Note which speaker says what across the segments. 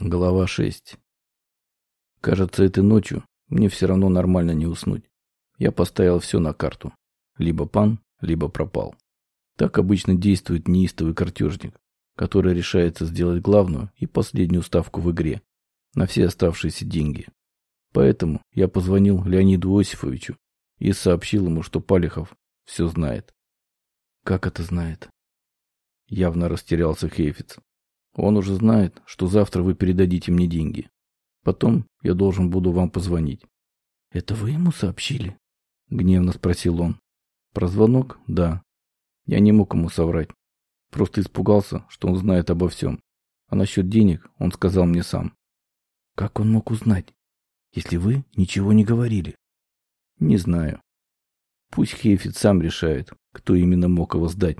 Speaker 1: Глава 6. Кажется, этой ночью мне все равно нормально не уснуть. Я поставил все на карту. Либо пан, либо пропал. Так обычно действует неистовый картежник, который решается сделать главную и последнюю ставку в игре на все оставшиеся деньги. Поэтому я позвонил Леониду Осифовичу и сообщил ему, что Палихов все знает.
Speaker 2: Как это знает?
Speaker 1: Явно растерялся Хейфиц. Он уже знает, что завтра вы передадите мне деньги. Потом я должен буду вам позвонить.
Speaker 2: Это вы ему сообщили?
Speaker 1: Гневно спросил он. Про звонок? Да. Я не мог ему соврать. Просто испугался, что он знает обо всем. А насчет денег он сказал мне сам.
Speaker 2: Как он мог узнать, если вы ничего не говорили?
Speaker 1: Не знаю. Пусть Хейфит сам решает, кто именно мог его сдать.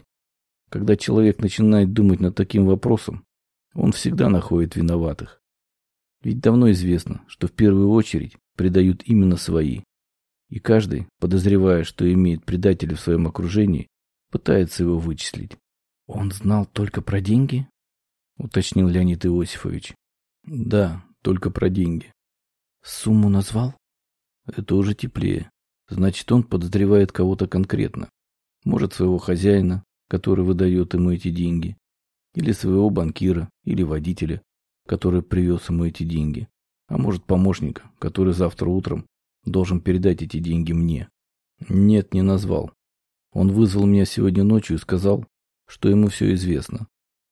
Speaker 1: Когда человек начинает думать над таким вопросом, он всегда находит виноватых. Ведь давно известно, что в первую очередь предают именно свои. И каждый, подозревая, что имеет предателя в своем окружении, пытается его вычислить.
Speaker 2: «Он знал только про деньги?»
Speaker 1: — уточнил Леонид Иосифович. «Да, только про деньги».
Speaker 2: «Сумму назвал?»
Speaker 1: «Это уже теплее. Значит, он подозревает кого-то конкретно. Может, своего хозяина, который выдает ему эти деньги, или своего банкира, или водителя, который привез ему эти деньги. А может, помощника, который завтра утром должен передать эти деньги мне. Нет, не назвал. Он вызвал меня сегодня ночью и сказал, что ему все известно.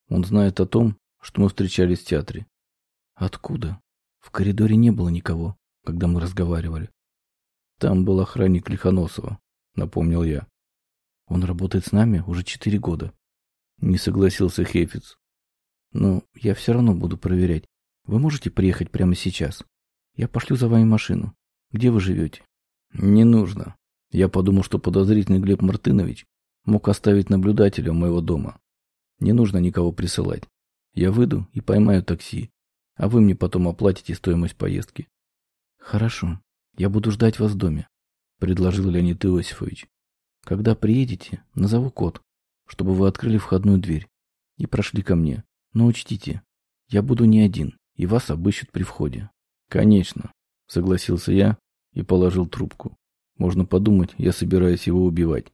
Speaker 1: Он знает о том, что мы встречались в театре.
Speaker 2: Откуда? В коридоре не было никого, когда мы разговаривали.
Speaker 1: Там был охранник Лихоносова, напомнил я.
Speaker 2: Он работает с нами уже четыре года.
Speaker 1: Не согласился Хефиц.
Speaker 2: Но я все равно буду проверять. Вы можете приехать прямо сейчас? Я пошлю за вами машину. Где вы живете?
Speaker 1: Не нужно. Я подумал, что подозрительный Глеб Мартынович мог оставить наблюдателя у моего дома. Не нужно никого присылать. Я выйду и поймаю такси, а вы мне потом оплатите стоимость поездки.
Speaker 2: Хорошо. Я буду ждать вас в доме, предложил Леонид Иосифович. Когда приедете, назову код чтобы вы открыли входную дверь и прошли ко мне. Но учтите, я буду не один, и вас обыщут при входе.
Speaker 1: Конечно, согласился я и положил трубку. Можно подумать, я собираюсь его убивать.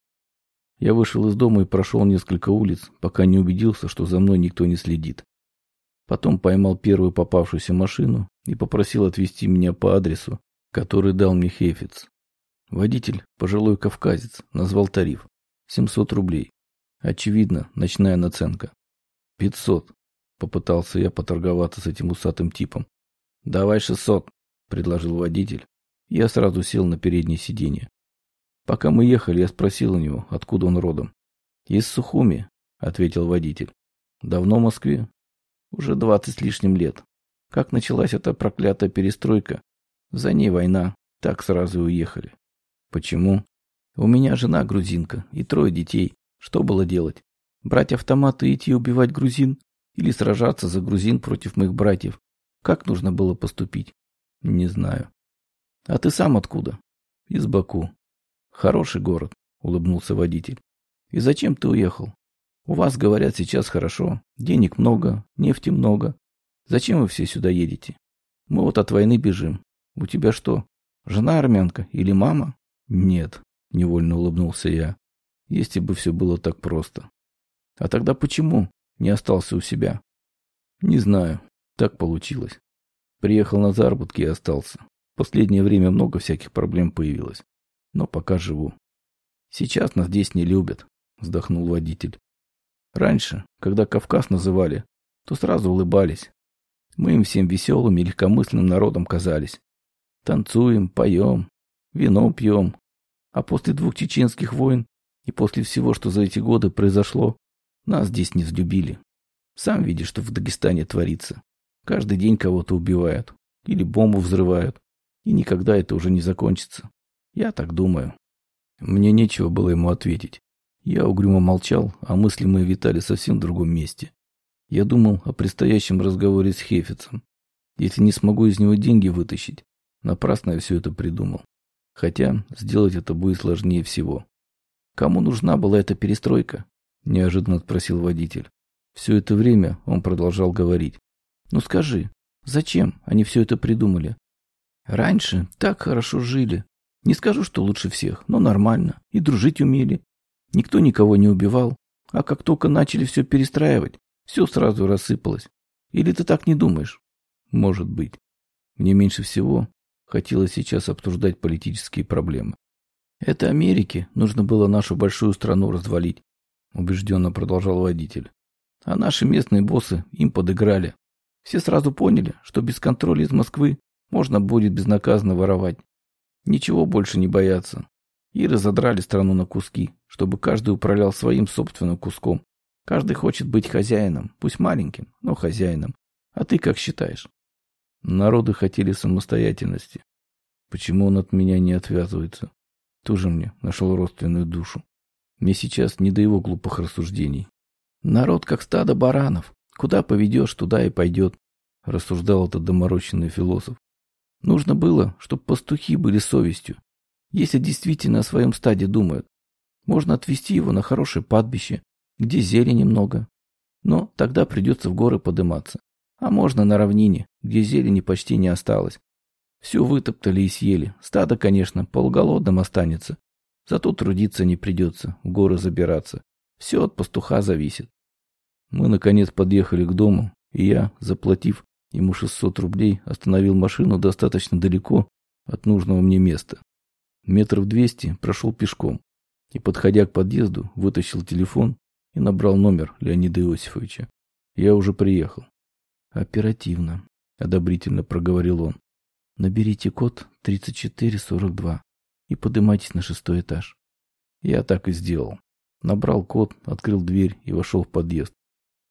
Speaker 1: Я вышел из дома и прошел несколько улиц, пока не убедился, что за мной никто не следит. Потом поймал первую попавшуюся машину и попросил отвезти меня по адресу, который дал мне Хефиц. Водитель, пожилой кавказец, назвал тариф. 700 рублей. Очевидно, ночная наценка. Пятьсот. Попытался я поторговаться с этим усатым типом. Давай шестьсот, предложил водитель. Я сразу сел на переднее сиденье. Пока мы ехали, я спросил у него, откуда он родом. Из Сухуми, ответил водитель. Давно в Москве? Уже двадцать с лишним лет. Как началась эта проклятая перестройка? За ней война. Так сразу и уехали. Почему? У меня жена грузинка и трое детей. Что было делать? Брать автомат и идти убивать грузин? Или сражаться за грузин против моих братьев? Как нужно было поступить? Не знаю. А ты сам откуда? Из Баку. Хороший город, улыбнулся водитель. И зачем ты уехал? У вас, говорят, сейчас хорошо. Денег много, нефти много. Зачем вы все сюда едете? Мы вот от войны бежим. У тебя что, жена армянка или мама? Нет, невольно улыбнулся я если бы все было так просто. А тогда почему не остался у себя? Не знаю, так получилось. Приехал на заработки и остался. В последнее время много всяких проблем появилось. Но пока живу. Сейчас нас здесь не любят, вздохнул водитель. Раньше, когда Кавказ называли, то сразу улыбались. Мы им всем веселым и легкомысленным народом казались. Танцуем, поем, вино пьем. А после двух чеченских войн и после всего, что за эти годы произошло, нас здесь не взлюбили. Сам видишь, что в Дагестане творится. Каждый день кого-то убивают. Или бомбу взрывают. И никогда это уже не закончится. Я так думаю. Мне нечего было ему ответить. Я угрюмо молчал, а мысли мои витали совсем в другом месте. Я думал о предстоящем разговоре с Хефицем. Если не смогу из него деньги вытащить, напрасно я все это придумал. Хотя сделать это будет сложнее всего. Кому нужна была эта перестройка? Неожиданно спросил водитель. Все это время он продолжал говорить. Ну скажи,
Speaker 2: Зачем они все это придумали? Раньше так хорошо жили. Не скажу, что лучше всех, но нормально. И дружить умели. Никто никого не убивал. А как только начали все перестраивать, все сразу рассыпалось. Или ты так не думаешь?
Speaker 1: Может быть. Мне меньше всего хотелось сейчас обсуждать политические проблемы.
Speaker 2: Это Америке нужно было нашу большую страну развалить,
Speaker 1: убежденно продолжал водитель.
Speaker 2: А наши местные боссы им подыграли. Все сразу поняли, что без контроля из Москвы можно будет безнаказанно воровать. Ничего больше не бояться. И разодрали страну на куски, чтобы каждый управлял своим собственным куском. Каждый хочет быть хозяином, пусть маленьким, но хозяином. А ты как считаешь?
Speaker 1: Народы хотели самостоятельности. Почему он от меня не отвязывается? Тоже мне нашел родственную душу. Мне сейчас не до его глупых рассуждений.
Speaker 2: Народ как стадо баранов. Куда поведешь, туда и пойдет, рассуждал этот доморощенный философ. Нужно было, чтобы пастухи были совестью. Если действительно о своем стаде думают, можно отвезти его на хорошее падбище, где зелени много. Но тогда придется в горы подниматься. А можно на равнине, где зелени почти не осталось. Все вытоптали и съели. Стадо, конечно, полголодным останется. Зато трудиться не придется, в горы забираться. Все от пастуха зависит.
Speaker 1: Мы, наконец, подъехали к дому, и я, заплатив ему 600 рублей, остановил машину достаточно далеко от нужного мне места. Метров двести прошел пешком и, подходя к подъезду, вытащил телефон и набрал номер Леонида Иосифовича. Я уже приехал.
Speaker 2: Оперативно, одобрительно проговорил он. Наберите код 3442 и поднимайтесь на шестой этаж.
Speaker 1: Я так и сделал. Набрал код, открыл дверь и вошел в подъезд.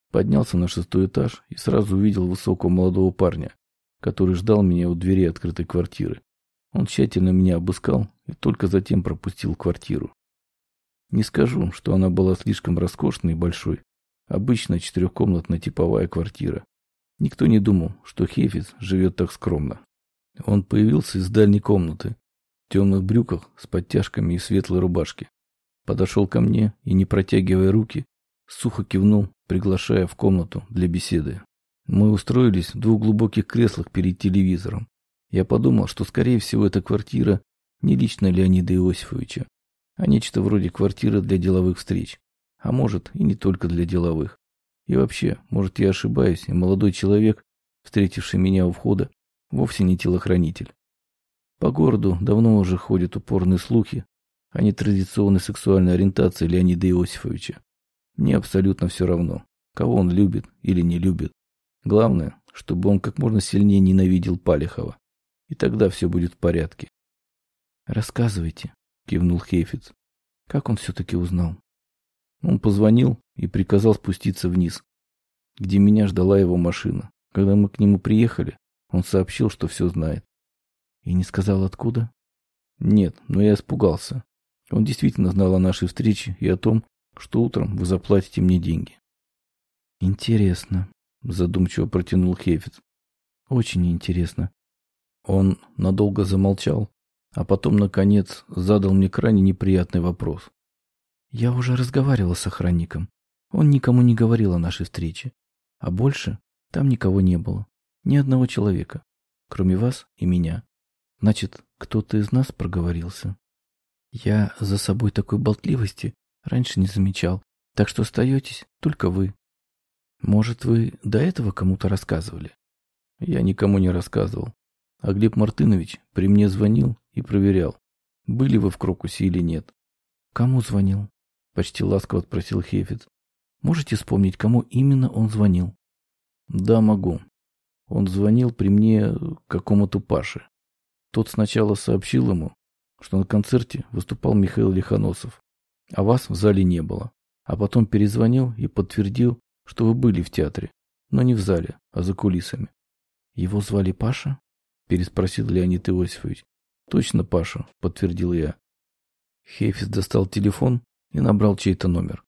Speaker 1: Поднялся на шестой этаж и сразу увидел высокого молодого парня, который ждал меня у двери открытой квартиры. Он тщательно меня обыскал и только затем пропустил квартиру. Не скажу, что она была слишком роскошной и большой. Обычная четырехкомнатная типовая квартира. Никто не думал, что Хефиц живет так скромно. Он появился из дальней комнаты, в темных брюках с подтяжками и светлой рубашке. Подошел ко мне и, не протягивая руки, сухо кивнул, приглашая в комнату для беседы. Мы устроились в двух глубоких креслах перед телевизором. Я подумал, что, скорее всего, эта квартира не лично Леонида Иосифовича, а нечто вроде квартиры для деловых встреч. А может, и не только для деловых. И вообще, может, я ошибаюсь, и молодой человек, встретивший меня у входа, вовсе не телохранитель. По городу давно уже ходят упорные слухи о нетрадиционной сексуальной ориентации Леонида Иосифовича. Мне абсолютно все равно, кого он любит или не любит. Главное, чтобы он как можно сильнее ненавидел Палихова. И тогда все будет в порядке.
Speaker 2: «Рассказывайте», — кивнул Хейфиц. «Как он все-таки узнал?»
Speaker 1: Он позвонил и приказал спуститься вниз, где меня ждала его машина. Когда мы к нему приехали, он сообщил, что все знает.
Speaker 2: И не сказал откуда?
Speaker 1: Нет, но я испугался. Он действительно знал о нашей встрече и о том, что утром вы заплатите мне деньги.
Speaker 2: Интересно, задумчиво протянул Хефиц. Очень интересно.
Speaker 1: Он надолго замолчал, а потом, наконец, задал мне крайне неприятный вопрос.
Speaker 2: Я уже разговаривал с охранником. Он никому не говорил о нашей встрече. А больше там никого не было. Ни одного человека. Кроме вас и меня. Значит, кто-то из нас проговорился. Я за собой такой болтливости раньше не замечал. Так что остаетесь только вы. Может, вы до этого кому-то рассказывали?
Speaker 1: Я никому не рассказывал. А Глеб Мартынович при мне звонил и проверял, были вы в Крокусе или нет.
Speaker 2: Кому звонил? Почти ласково спросил Хефиц. Можете вспомнить, кому именно он звонил?
Speaker 1: Да, могу. Он звонил при мне какому-то Паше. Тот сначала сообщил ему, что на концерте выступал Михаил Лихоносов, а вас в зале не было. А потом перезвонил и подтвердил, что вы были в театре, но не в зале, а за кулисами.
Speaker 2: Его звали Паша?
Speaker 1: Переспросил Леонид Иосифович. Точно Паша, подтвердил я. Хефис достал телефон и набрал чей-то номер.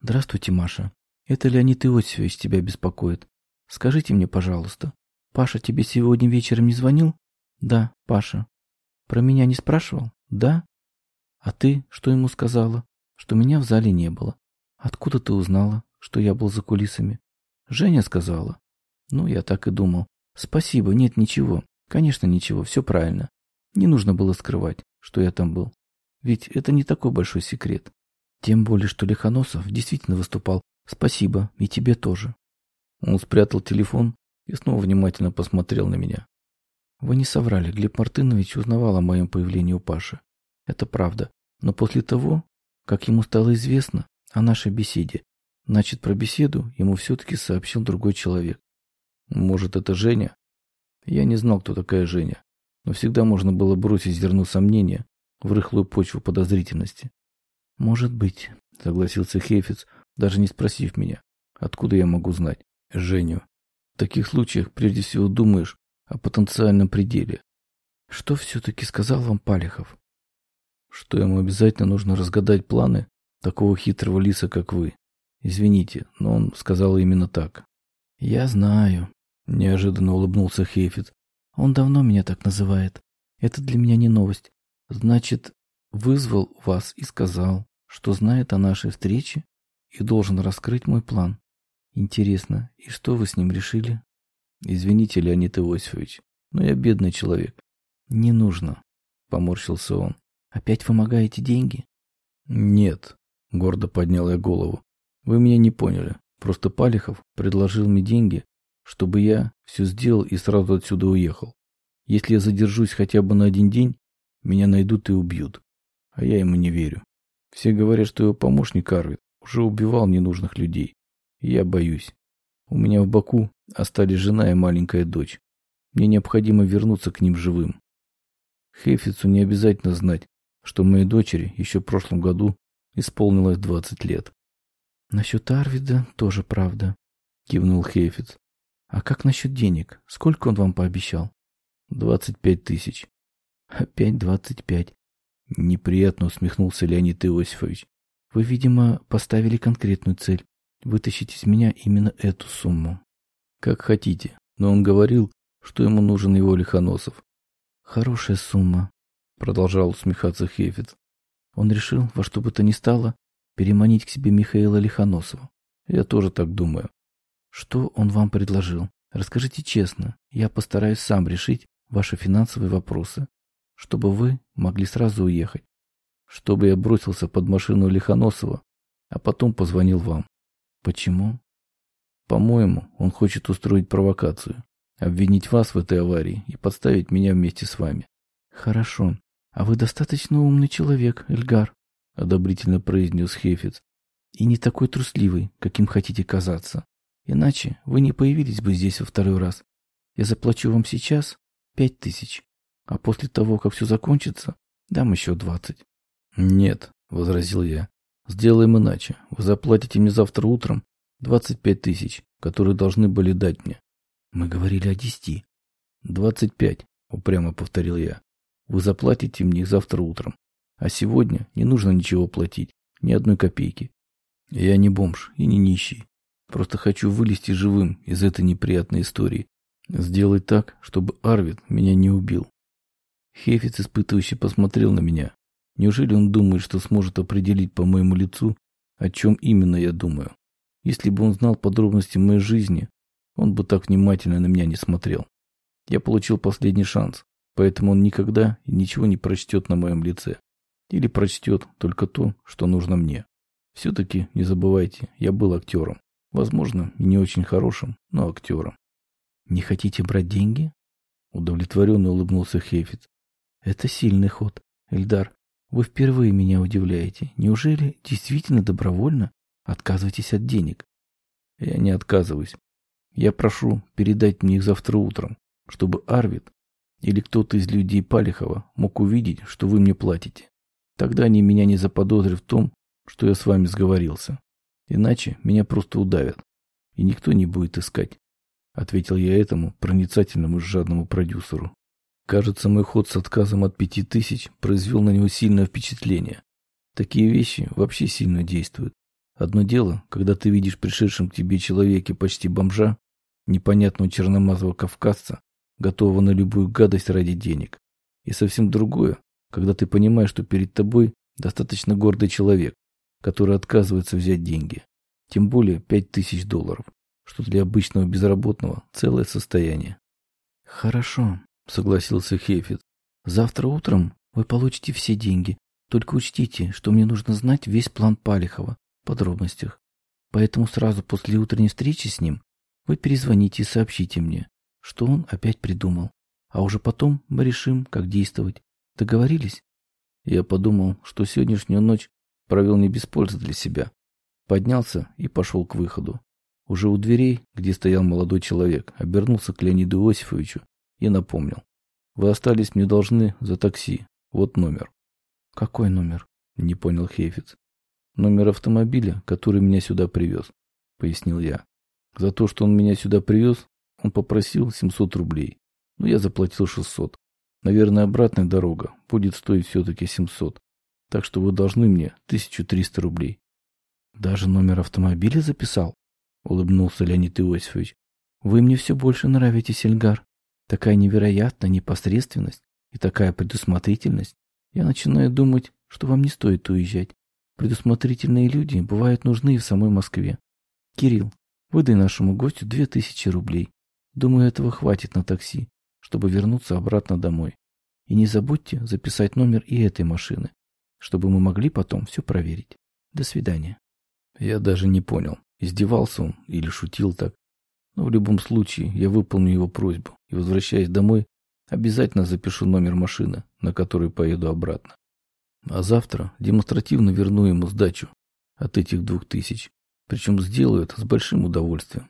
Speaker 2: «Здравствуйте, Маша. Это Леонид Иосифович тебя беспокоит. Скажите мне, пожалуйста, Паша тебе сегодня вечером не звонил?» «Да, Паша. Про меня не спрашивал?» «Да». «А ты что ему сказала?» «Что меня в зале не было». «Откуда ты узнала, что я был за кулисами?» «Женя сказала». «Ну, я так и думал. Спасибо, нет ничего. Конечно, ничего, все правильно. Не нужно было скрывать, что я там был. Ведь это не такой большой секрет. Тем более, что Лихоносов действительно выступал. Спасибо, и тебе тоже.
Speaker 1: Он спрятал телефон и снова внимательно посмотрел на меня.
Speaker 2: Вы не соврали, Глеб Мартынович узнавал о моем появлении у Паши. Это правда. Но после того, как ему стало известно о нашей беседе, значит, про беседу ему все-таки сообщил другой человек.
Speaker 1: Может, это Женя? Я не знал, кто такая Женя, но всегда можно было бросить зерно сомнения в рыхлую почву подозрительности.
Speaker 2: Может быть, согласился Хефец, даже не спросив меня, откуда я могу знать Женю.
Speaker 1: В таких случаях прежде всего думаешь о потенциальном пределе.
Speaker 2: Что все-таки сказал вам Палихов?
Speaker 1: Что ему обязательно нужно разгадать планы такого хитрого лиса, как вы. Извините, но он сказал именно так.
Speaker 2: Я знаю, неожиданно улыбнулся Хефец. Он давно меня так называет. Это для меня не новость. Значит, вызвал вас и сказал, что знает о нашей встрече и должен раскрыть мой план. Интересно, и что вы с ним решили?
Speaker 1: Извините, Леонид Иосифович, но я бедный человек.
Speaker 2: Не нужно, поморщился он. Опять вымогаете деньги?
Speaker 1: Нет, гордо поднял я голову. Вы меня не поняли. Просто Палихов предложил мне деньги, чтобы я все сделал и сразу отсюда уехал. Если я задержусь хотя бы на один день, меня найдут и убьют. А я ему не верю. Все говорят, что его помощник Арвид уже убивал ненужных людей. Я боюсь. У меня в Баку остались жена и маленькая дочь. Мне необходимо вернуться к ним живым. Хефицу не обязательно знать, что моей дочери еще в прошлом году исполнилось 20 лет.
Speaker 2: Насчет Арвида тоже правда, кивнул Хефиц. А как насчет денег? Сколько он вам пообещал?
Speaker 1: 25 тысяч.
Speaker 2: Опять 25.
Speaker 1: Неприятно усмехнулся Леонид Иосифович.
Speaker 2: Вы, видимо, поставили конкретную цель. Вытащить из меня именно эту сумму.
Speaker 1: Как хотите. Но он говорил, что ему нужен его Лихоносов.
Speaker 2: Хорошая сумма, продолжал усмехаться Хефец. Он решил во что бы то ни стало переманить к себе Михаила Лихоносова.
Speaker 1: Я тоже так думаю.
Speaker 2: Что он вам предложил? Расскажите честно. Я постараюсь сам решить ваши финансовые вопросы чтобы вы могли сразу уехать.
Speaker 1: Чтобы я бросился под машину Лихоносова, а потом позвонил вам.
Speaker 2: Почему?
Speaker 1: По-моему, он хочет устроить провокацию, обвинить вас в этой аварии и подставить меня вместе с вами.
Speaker 2: Хорошо. А вы достаточно умный человек, Эльгар, одобрительно произнес Хефец. И не такой трусливый, каким хотите казаться. Иначе вы не появились бы здесь во второй раз. Я заплачу вам сейчас пять тысяч. А после того, как все закончится, дам еще двадцать.
Speaker 1: Нет, возразил я. Сделаем иначе. Вы заплатите мне завтра утром двадцать пять тысяч, которые должны были дать мне.
Speaker 2: Мы говорили о десяти.
Speaker 1: Двадцать пять, упрямо повторил я. Вы заплатите мне завтра утром. А сегодня не нужно ничего платить, ни одной копейки. Я не бомж и не нищий. Просто хочу вылезти живым из этой неприятной истории. Сделать так, чтобы Арвид меня не убил. Хефиц испытывающе посмотрел на меня. Неужели он думает, что сможет определить по моему лицу, о чем именно я думаю? Если бы он знал подробности моей жизни, он бы так внимательно на меня не смотрел. Я получил последний шанс, поэтому он никогда и ничего не прочтет на моем лице. Или прочтет только то, что нужно мне. Все-таки, не забывайте, я был актером. Возможно, не очень хорошим, но актером.
Speaker 2: «Не хотите брать деньги?»
Speaker 1: Удовлетворенно улыбнулся Хефиц.
Speaker 2: Это сильный ход. Эльдар, вы впервые меня удивляете. Неужели действительно добровольно отказываетесь от денег?
Speaker 1: Я не отказываюсь. Я прошу передать мне их завтра утром, чтобы Арвид или кто-то из людей Палихова мог увидеть, что вы мне платите. Тогда они меня не заподозрят в том, что я с вами сговорился. Иначе меня просто удавят, и никто не будет искать. Ответил я этому проницательному и жадному продюсеру. Кажется, мой ход с отказом от пяти тысяч произвел на него сильное впечатление. Такие вещи вообще сильно действуют. Одно дело, когда ты видишь пришедшим к тебе человеке почти бомжа, непонятного черномазого кавказца, готового на любую гадость ради денег. И совсем другое, когда ты понимаешь, что перед тобой достаточно гордый человек, который отказывается взять деньги. Тем более пять тысяч долларов, что для обычного безработного целое состояние.
Speaker 2: Хорошо, согласился Хефит. Завтра утром вы получите все деньги. Только учтите, что мне нужно знать весь план Палихова в подробностях. Поэтому сразу после утренней встречи с ним вы перезвоните и сообщите мне, что он опять придумал. А уже потом мы решим, как действовать. Договорились?
Speaker 1: Я подумал, что сегодняшнюю ночь провел не без пользы для себя. Поднялся и пошел к выходу. Уже у дверей, где стоял молодой человек, обернулся к Леониду Иосифовичу и напомнил. Вы остались мне должны за такси. Вот номер.
Speaker 2: Какой номер?
Speaker 1: Не понял Хейфиц. Номер автомобиля, который меня сюда привез, пояснил я. За то, что он меня сюда привез, он попросил 700 рублей. Но я заплатил 600. Наверное, обратная дорога будет стоить все-таки 700. Так что вы должны мне 1300 рублей.
Speaker 2: Даже номер автомобиля записал? Улыбнулся Леонид Иосифович. Вы мне все больше нравитесь, Эльгар. Такая невероятная непосредственность и такая предусмотрительность. Я начинаю думать, что вам не стоит уезжать. Предусмотрительные люди бывают нужны и в самой Москве. Кирилл, выдай нашему гостю две тысячи рублей. Думаю, этого хватит на такси чтобы вернуться обратно домой. И не забудьте записать номер и этой машины, чтобы мы могли потом все проверить. До свидания.
Speaker 1: Я даже не понял, издевался он или шутил так. Но в любом случае я выполню его просьбу и, возвращаясь домой, обязательно запишу номер машины, на которой поеду обратно. А завтра демонстративно верну ему сдачу от этих двух тысяч. Причем сделаю это с большим удовольствием.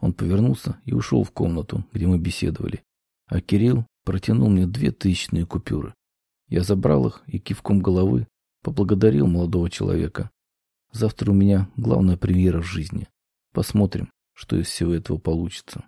Speaker 1: Он повернулся и ушел в комнату, где мы беседовали а Кирилл протянул мне две тысячные купюры. Я забрал их и кивком головы поблагодарил молодого человека. Завтра у меня главная премьера в жизни. Посмотрим, что из всего этого получится.